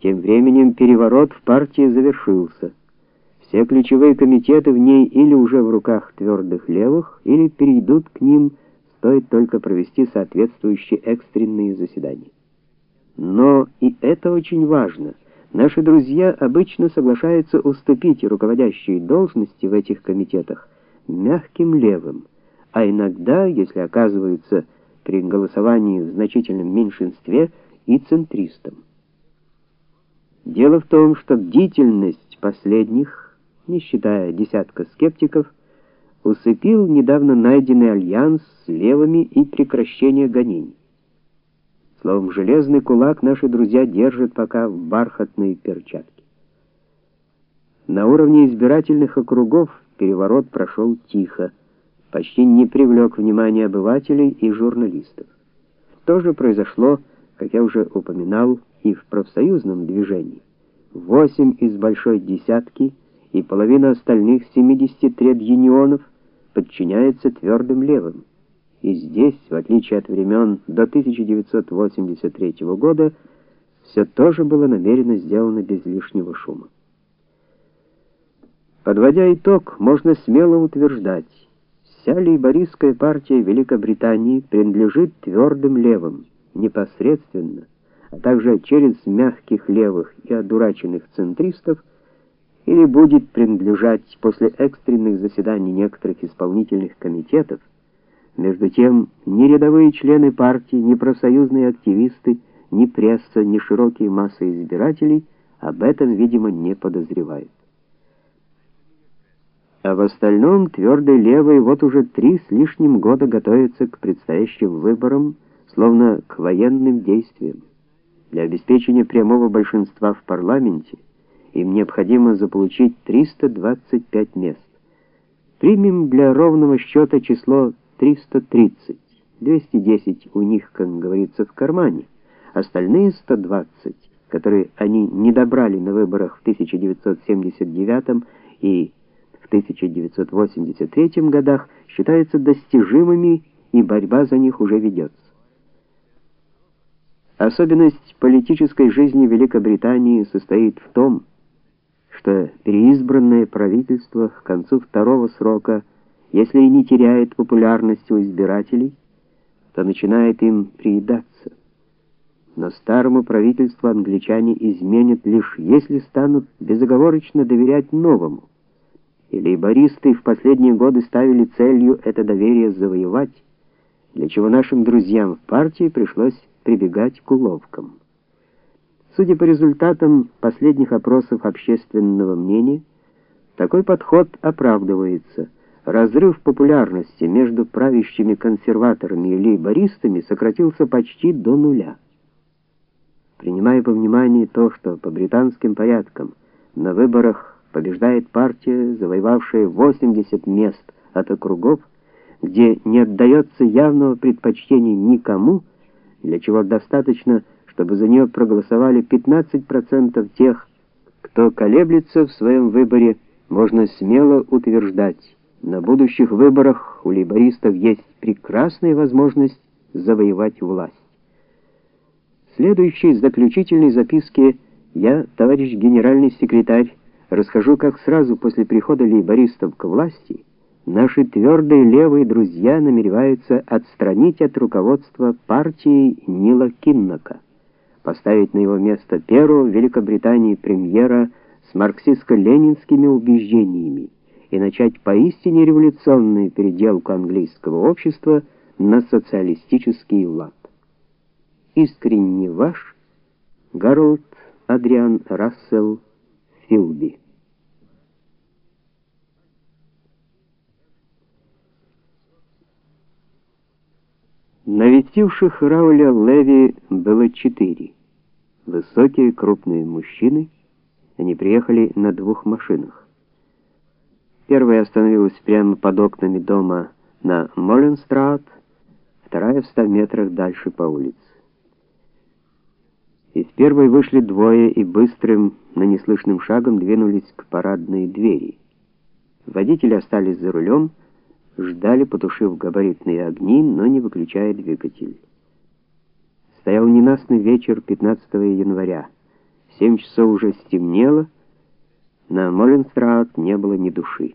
Тем временем переворот в партии завершился. Все ключевые комитеты в ней или уже в руках твердых левых, или перейдут к ним, стоит только провести соответствующие экстренные заседания. Но и это очень важно. Наши друзья обычно соглашаются уступить руководящие должности в этих комитетах мягким левым, а иногда, если оказываются при голосовании в значительном меньшинстве, и центристам. Дело в том, что бдительность последних, не считая десятка скептиков, усыпил недавно найденный альянс с левыми и прекращение гонений. Словом, железный кулак наши друзья держат пока в бархатной перчатке. На уровне избирательных округов переворот прошел тихо, почти не привлек внимания обывателей и журналистов. То же произошло, как я уже упоминал, и в профсоюзном движении. Восемь из большой десятки и половина остальных 70 тред-юнионов подчиняются твердым левым. И здесь, в отличие от времен до 1983 года, все тоже было намеренно сделано без лишнего шума. Подводя итог, можно смело утверждать, вся лейбористская партия Великобритании принадлежит твердым левым, непосредственно а также через мягких левых и одураченных центристов, или будет принадлежать после экстренных заседаний некоторых исполнительных комитетов. Между тем, ни рядовые члены партии, ни профсоюзные активисты, ни пресса, ни широкие массы избирателей об этом, видимо, не подозревают. А в остальном твердый левый вот уже три с лишним года готовится к предстоящим выборам, словно к военным действиям. Для обеспечения прямого большинства в парламенте им необходимо заполучить 325 мест. Примем для ровного счета число 330. 210 у них, как говорится, в кармане. Остальные 120, которые они не добрали на выборах в 1979 и в 1983 годах, считаются достижимыми, и борьба за них уже ведется. Особенность политической жизни Великобритании состоит в том, что переизбранное правительство к концу второго срока, если и не теряет популярность у избирателей, то начинает им приедаться. Но старому правительству англичане изменят лишь если станут безоговорочно доверять новому. И лейбористы в последние годы ставили целью это доверие завоевать, для чего нашим друзьям в партии пришлось прибегать к уловкам. Судя по результатам последних опросов общественного мнения, такой подход оправдывается. Разрыв популярности между правящими консерваторами и лейбористами сократился почти до нуля. Принимая во внимание то, что по британским порядкам на выборах побеждает партия, завоевавшая 80 мест от округов, где не отдается явного предпочтения никому, для чего достаточно, чтобы за нее проголосовали 15% тех, кто колеблется в своем выборе, можно смело утверждать, на будущих выборах у лейбористов есть прекрасная возможность завоевать власть. В следующей заключительной записке я, товарищ генеральный секретарь, расскажу, как сразу после прихода лейбористов к власти Наши твердые левые друзья намереваются отстранить от руководства партии Нила Киннока, поставить на его место первого в Великобритании премьера с марксистско-ленинскими убеждениями и начать поистине революционную переделку английского общества на социалистический лад. Искренне ваш Гарольд Адриан Рассел Филби Навестивших Рауля Леви было четыре. Высокие крупные мужчины. Они приехали на двух машинах. Первая остановилась прямо под окнами дома на Моленстрат, вторая в ста метрах дальше по улице. Из первой вышли двое и быстрым, но неслышным шагом двинулись к парадной двери. Водители остались за рулем, ждали, потушив габаритные огни, но не выключая двигатель. Стоял ненастный вечер 15 января. семь часов уже стемнело, на Моленстрат не было ни души.